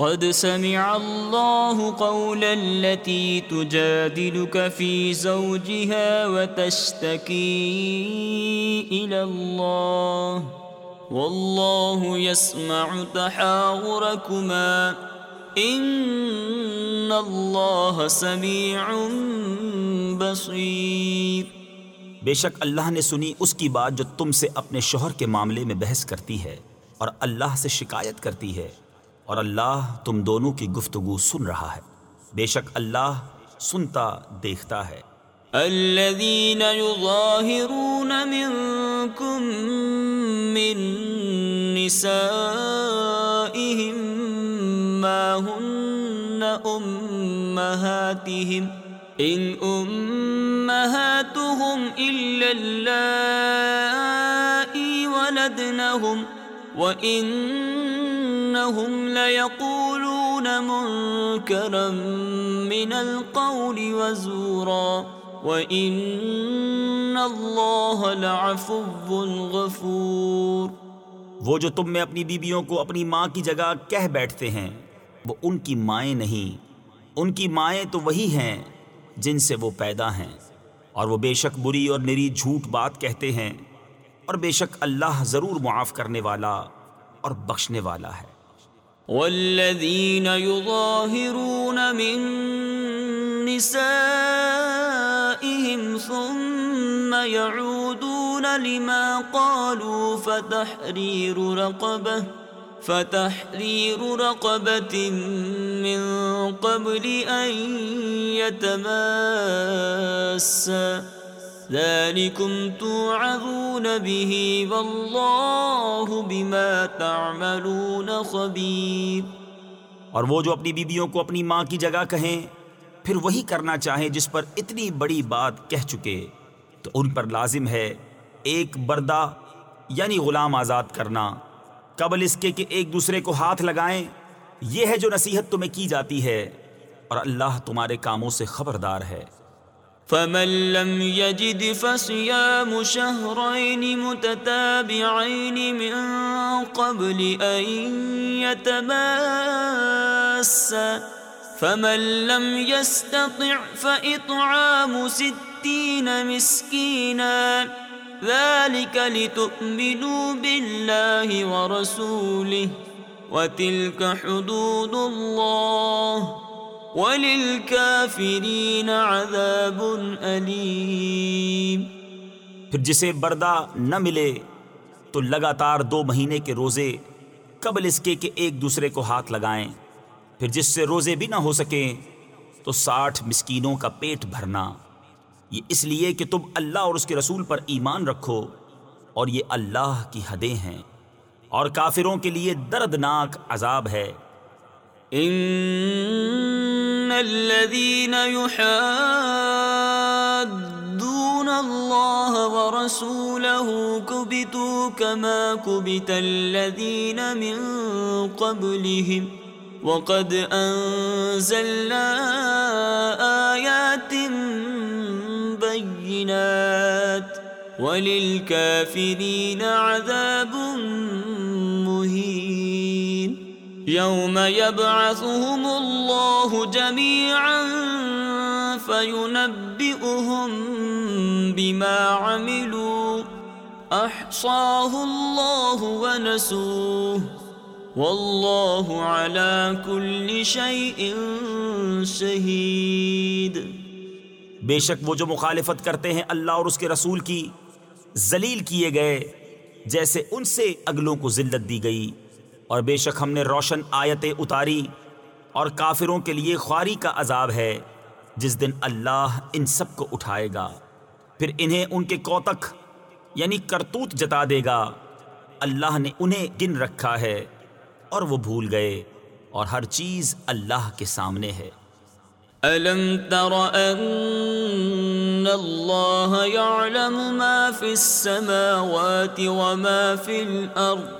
قد سمع الله قول التي تجادلك في زوجها وتشتكي إلى الله والله يسمع تحاوركما إن الله سميع بصير بے شک اللہ نے سنی اس کی بات جو تم سے اپنے شوہر کے معاملے میں بحث کرتی ہے اور اللہ سے شکایت کرتی ہے۔ اور اللہ تم دونوں کی گفتگو سن رہا ہے۔ بے شک اللہ سنتا دیکھتا ہے۔ الذين يظاهرون منكم من نسائهم ما هن أمهاتهم إن أمهاتهم إلا اللائي ولدنهم۔ وإنهم ليقولون منكرا من القول وزورا وإن الله لعفو غفور وہ جو تم میں اپنی بیبیوں کو اپنی ماں کی جگہ کہہ بیٹھتے ہیں، وہ ان کی مائیں نہیں۔ ان کی مائیں تو وہی ہیں جن سے وہ پیدا ہیں۔ اور وہ بے شک بری اور نری جھوٹ بات کہتے ہیں اور بے شک اللہ ضرور معاف کرنے والا اور بخشنے والا ہے۔ والذين يظاهرون من نسائهم ثم يعودون لما قالوا فتحرير رقبة فتحرير رقبة من قبل أن يتماسا ذلكم توعظون به والله بما تعملون خبير۔ اور وہ جو اپنی بیبیوں کو اپنی ماں کی جگہ کہیں، پھر وہی کرنا چاہیں جس پر اتنی بڑی بات کہہ چکے۔ تو ان پر لازم ہے ایک بردہ یعنی غلام آزاد کرنا۔ قبل اس کے کہ ایک دوسرے کو ہاتھ لگائیں، یہ ہے جو نصیحت تمہیں کی جاتی ہے۔ اور اللہ تمہارے کاموں سے خبردار ہے۔ فمن لم يجد فصيام شهرين متتابعين من قبل أن يتماسا فمن لم يستطع فإطعام ستين مسكينا ذلك لتؤمنوا بالله ورسوله وتلك حدود الله وَلِلْكَافِرِينَ عَذَابٌ أَلِيمٌ. پھر جسے بردہ نہ ملے تو لگاتار دو مہینے کے روزے قبل اس کے کہ ایک دوسرے کو ہاتھ لگائیں۔ پھر جس سے روزے بھی نہ ہو سکیں تو ساٹھ مسکینوں کا پیٹ بھرنا۔ یہ اس لیے کہ تم اللہ اور اس کے رسول پر ایمان رکھو اور یہ اللہ کی حدیں ہیں اور کافروں کے لیے دردناک عذاب ہے۔ ان الذين يحادون الله ورسوله كبتوا كما كبت الذين من قبلهم وقد انزلنا ايات بينات وللكافرين عذاب مهين يوم يبعثهم الله جميعا فينبئهم بما عملوا. احصاه الله ونسوه. والله على كل شيء شهيد. بے شک وہ جو مخالفت کرتے ہیں اللہ اور اس کے رسول کی ذلیل کیے گئے، جیسے ان سے اگلوں کو ذلت دی گئی۔ اور بے شک ہم نے روشن آیتیں اتاری اور کافروں کے لیے خواری کا عذاب ہے، جس دن اللہ ان سب کو اٹھائے گا۔ پھر انہیں ان کے کوتک یعنی کرتوت جتا دے گا۔ اللہ نے انہیں گن رکھا ہے اور وہ بھول گئے اور ہر چیز اللہ کے سامنے ہے۔ ألم تر أن الله يعلم ما في السماوات وما في الأرض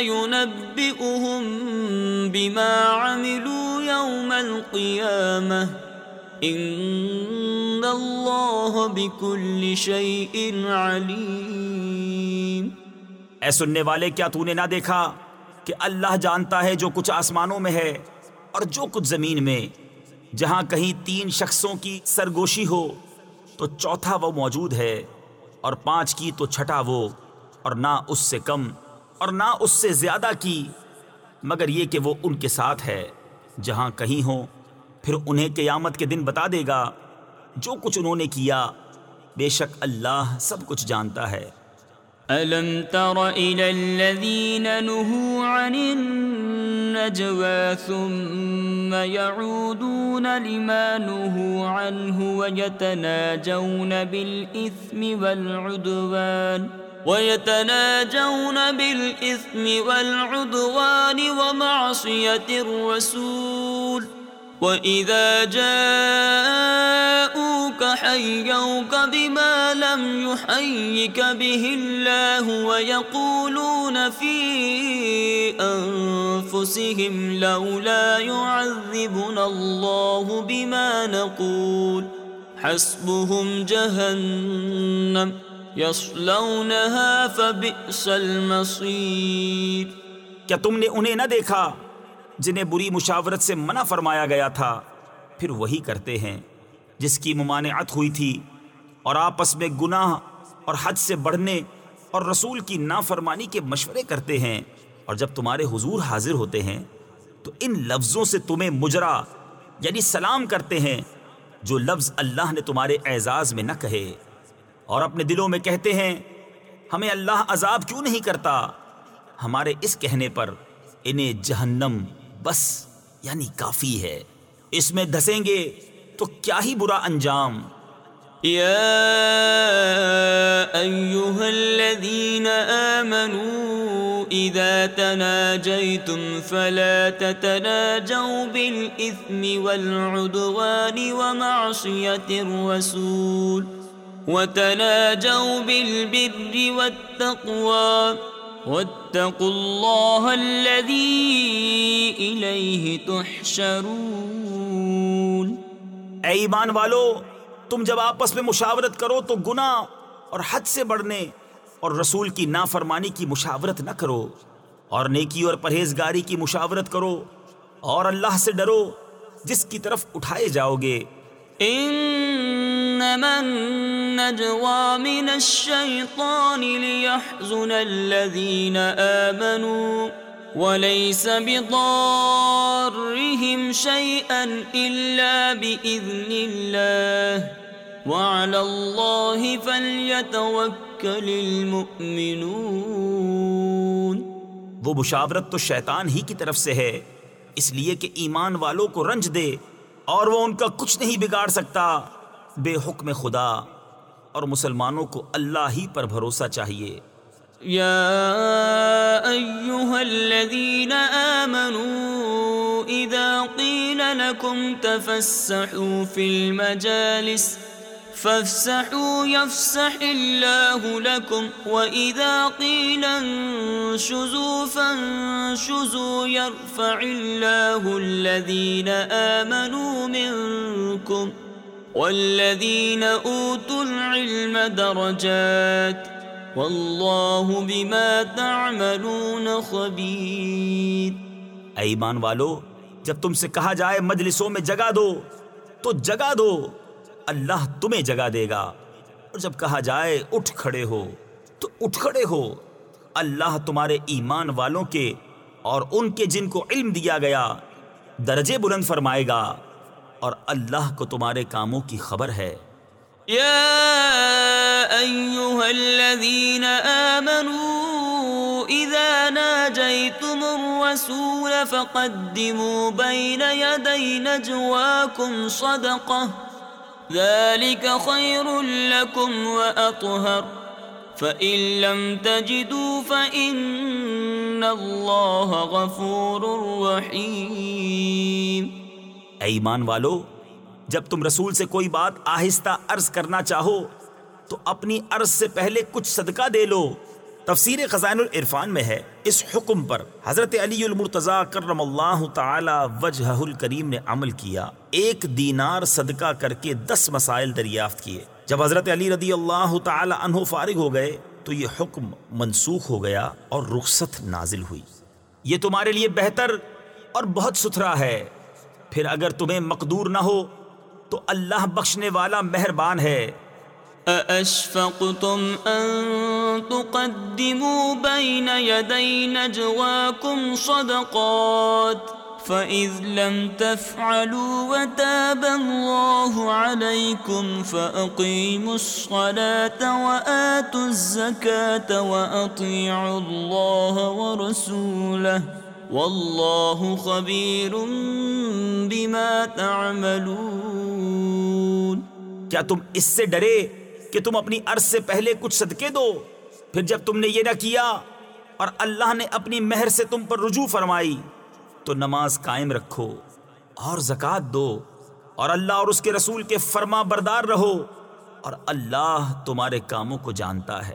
ينبئهم بما عملوا يوم القيامة. إن الله بكل شيء عليم. اے سننے والے، کیا تو نے نہ دیکھا کہ اللہ جانتا ہے جو کچھ آسمانوں میں ہے اور جو کچھ زمین میں؟ جہاں کہیں تین شخصوں کی سرگوشی ہو، تو چوتھا وہ موجود ہے اور پانچ کی تو چھٹا وہ، اور نہ اس سے کم اور نہ اس سے زیادہ کی، مگر یہ کہ وہ ان کے ساتھ ہے، جہاں کہیں ہو پھر انہیں قیامت کے دن بتا دے گا۔ جو کچھ انہوں نے کیا، بے شک اللہ سب کچھ جانتا ہے۔ ألم تر إلى الذين نهوا عن النجوى ثم يعودون لما نهوا عنه ويتناجون بالإثم والعدوان ويتناجون بالإثم والعدوان ومعصية الرسول. وَإِذَا جَاءُوكَ حَيَّوْكَ بِمَا لَمْ يُحَيِّكَ بِهِ اللَّهُ وَيَقُولُونَ فِي أَنفُسِهِمْ لَوْلَا يُعَذِّبُنَا اللَّهُ بِمَا نَقُولُ. حَسْبُهُمْ جَهَنَّمْ. يَصْلَوْنَهَا فَبِئْسَ الْمَصِيرُ کیا تم نے انہیں نہ دیکھا جنہیں بری مشاورت سے منع فرمایا گیا تھا؟ پھر وہی کرتے ہیں جس کی ممانعت ہوئی تھی اور آپس میں گناہ اور حد سے بڑھنے اور رسول کی نافرمانی کے مشورے کرتے ہیں۔ اور جب تمہارے حضور حاضر ہوتے ہیں تو ان لفظوں سے تمہیں مجرا یعنی سلام کرتے ہیں، جو لفظ اللہ نے تمہارے اعزاز میں نہ کہے۔ اور اپنے دلوں میں کہتے ہیں، ہمیں اللہ عذاب کیوں نہیں کرتا؟ ہمارے اس کہنے پر انہیں جہنم بس یعنی کافی ہے۔ اس میں دھسیں گے تو کیا ہی برا انجام۔ يا أيها الذين آمنوا إذا تناجيتم فلا تتناجوا بالإثم والعدوان ومعصية الرسول۔ وتناجوا بالبر والتقوى واتقوا الله الذي إليه تحشرون. اے ایمان والو تم جب آپس میں مشاورت کرو تو گناہ اور حد سے بڑھنے اور رسول کی نافرمانی کی مشاورت نہ کرو اور نیکی اور پرہیزگاری کی مشاورت کرو اور اللہ سے ڈرو جس کی طرف اٹھائے جاؤ گے۔ انما النجوى من الشيطان ليحزن الذين آمنوا وليس بضارهم شيئا إلا بإذن الله وعلى الله فليتوكل المؤمنون وہ مشاورت تو شیطان ہی کی طرف سے ہے، اس لیے کہ ایمان والوں کو رنج دے اور وہ ان کا کچھ نہیں بگاڑ سکتا۔ بے حکم خدا اور مسلمانوں کو اللہ ہی پر بھروسہ چاہیے۔ يا أيها الذين آمنوا إذا قيل لكم تفسحوا في المجالس فافسحوا يفسح الله لكم وإذا قيل انشزوا فانشزوا يرفع الله الذين آمنوا منكم والذين أوتوا العلم درجات والله بما تعملون خبير اے ایمان والو، جب تم سے کہا جائے مجلسوں میں جگہ دو، تو جگہ دو، اللہ تمہیں جگہ دے گا۔ اور جب کہا جائے اٹھ کھڑے ہو، تو اٹھ کھڑے ہو۔ اللہ تمہارے ایمان والوں کے اور ان کے جن کو علم دیا گیا، درجے بلند فرمائے گا۔ اور اللہ کو تمہارے کاموں کی خبر ہے۔ يا أيها الذين آمنوا إذا ناجيتم الرسول فقدموا بين يدي نجواكم صدقة ذلك خير لكم وأطهر فإن لم تجدوا فإن الله غفور رحيم اے ایمان والو، جب تم رسول سے کوئی بات آہستہ عرض کرنا چاہو، تو اپنی عرض سے پہلے کچھ صدقہ دے لو۔ تفسیر خزائن العرفان میں ہے۔ اس حکم پر حضرت علی المرتضی کرم اللہ تعالی وجہ الکریم نے عمل کیا۔ ایک دینار صدقہ کر کے دس مسائل دریافت کیے۔ جب حضرت علی رضی اللہ تعالی عنہ فارغ ہو گئے، تو یہ حکم منسوخ ہو گیا اور رخصت نازل ہوئی۔ یہ تمہارے لیے بہتر اور بہت ستھرا ہے۔ پھر اگر تمہیں مقدور نہ ہو، تو اللہ بخشنے والا مہربان ہے۔ أأشفقتم أن تقدموا بين يدي نجواكم صدقات فإذ لم تفعلوا وتاب الله عليكم فأقيموا الصلاة وآتوا الزكاة وأطيعوا الله ورسوله والله خبير بما تعملون. کیا تم اس سے ڈرے کہ تم اپنی عرض سے پہلے کچھ صدقے دو؟ پھر جب تم نے یہ نہ کیا اور اللہ نے اپنی مہر سے تم پر رجوع فرمائی، تو نماز قائم رکھو اور زکوٰۃ دو اور اللہ اور اس کے رسول کے فرما بردار رہو اور اللہ تمہارے کاموں کو جانتا ہے۔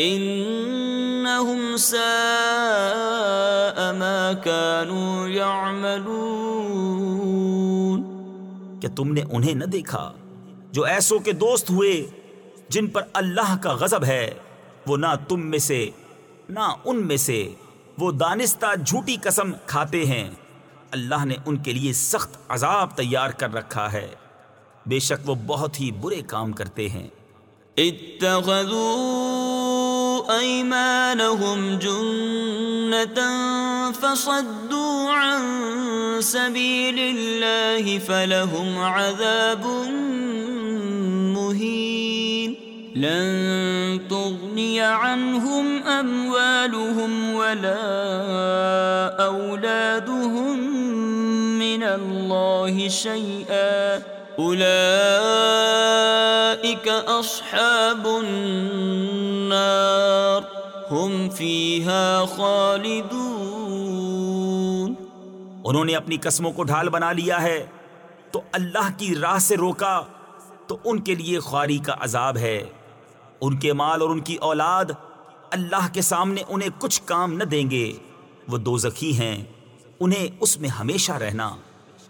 إنهم ساء ما كانوا يعملون کہ تم نے انہیں نہ دیکھا جو ایسوں کے دوست ہوئے جن پر اللہ کا غضب ہے؟ وہ نہ تم میں سے نہ ان میں سے۔ وہ دانستہ جھوٹی قسم کھاتے ہیں۔ اللہ نے ان کے لیے سخت عذاب تیار کر رکھا ہے۔ بے شک وہ بہت ہی برے کام کرتے ہیں۔ اتخذوا ايمانهم جنة فصدوا عن سبيل الله فلهم عذاب مهين. لن تغني عنهم أموالهم ولا أولادهم من الله شيئا. أولئك أصحاب النار. هم فيها خالدون۔ انہوں نے اپنی قسموں کو ڈھال بنا لیا ہے۔ تو اللہ کی راہ سے روکا، تو ان کے لیے خواری کا عذاب ہے۔ ان کے مال اور ان کی اولاد اللہ کے سامنے انہیں کچھ کام نہ دیں گے۔ وہ دوزخی ہیں، انہیں اس میں ہمیشہ رہنا۔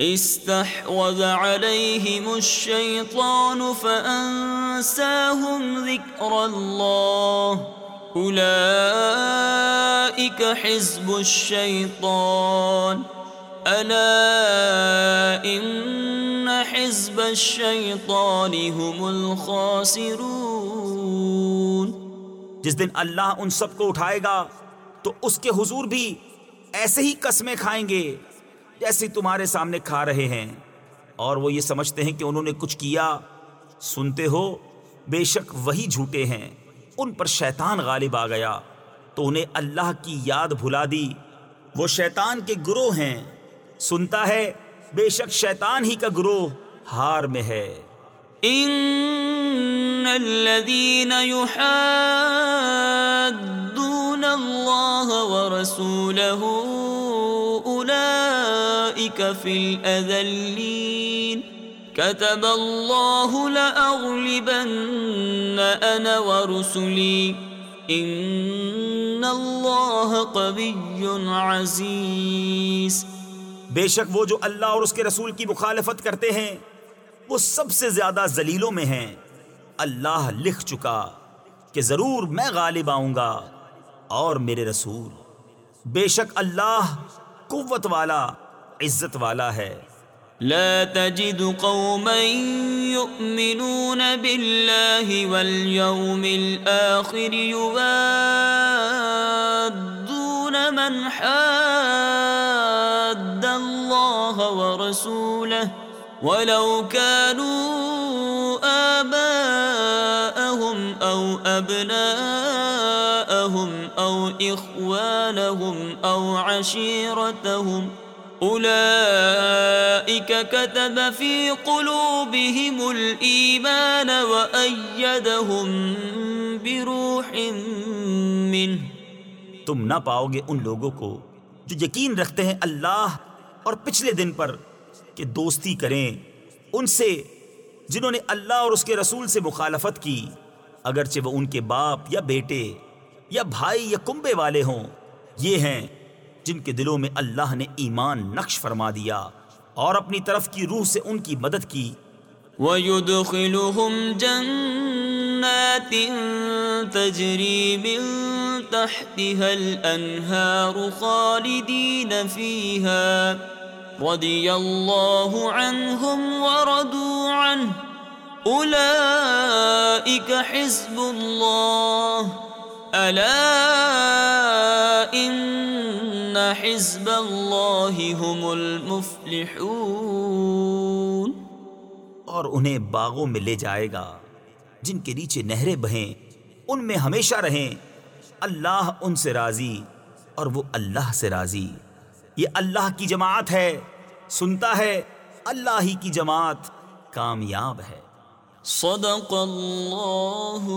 استحوذ عليهم الشيطان فأنساهم ذكر الله. أولئك حزب الشيطان. ألا إن حزب الشيطان هم الخاسرون. جس دن اللہ ان سب کو اٹھائے گا تو اس کے حضور بھی ایسے ہی قسمیں کھائیں گے۔ جیسے تمہارے سامنے کھا رہے ہیں۔ اور وہ یہ سمجھتے ہیں کہ انہوں نے کچھ کیا۔ سنتے ہو، بے شک وہی جھوٹے ہیں۔ ان پر شیطان غالب آ گیا۔ تو انہیں اللہ کی یاد بھلا دی۔ وہ شیطان کے گروہ ہیں۔ سنتا ہے، بے شک شیطان ہی کا گروہ ہار میں ہے۔ ان الذين يحادون الله ورسوله في كتب الله لأغلبن أنا ورسلي. إن الله قوي عزيز. بے شک وہ جو اللہ اور اس کے رسول کی مخالفت کرتے ہیں، وہ سب سے زیادہ ذلیلوں میں ہیں۔ اللہ لکھ چکا کہ ضرور میں غالب آؤں گا اور میرے رسول۔ بے شک اللہ قوت والا عزت والا ہے۔ لا تجد قوما يؤمنون بالله واليوم الآخر يوادون من حاد الله ورسوله ولو كانوا آباءهم أو أبناءهم أو إخوانهم أو عشيرتهم أولئك كتب في قلوبهم الإيمان وأيدهم بروح منه. تم نہ پاؤ گے ان لوگوں کو جو یقین رکھتے ہیں اللہ اور پچھلے دن پر کہ دوستی کریں ان سے جنہوں نے اللہ اور اس کے رسول سے مخالفت کی، اگرچہ وہ ان کے باپ یا بیٹے یا بھائی یا کنبے والے ہوں۔ یہ ہیں جن کے دلوں میں اللہ نے ایمان نقش فرما دیا اور اپنی طرف کی روح سے ان کی مدد کی۔ ويدخلهم جنات تجري من تحتها الأنهار خالدين فيها رضي الله عنهم ورضوا عنه أولئك حزب الله ألا إن حزب الله هم المفلحون۔ اور انہیں باغوں میں لے جائے گا جن کے نیچے نہریں بہیں ان میں ہمیشہ رہیں۔ اللہ ان سے راضی اور وہ اللہ سے راضی۔ یہ اللہ کی جماعت ہے سنتا ہے اللہ ہی کی جماعت کامیاب ہے۔ صدق اللہ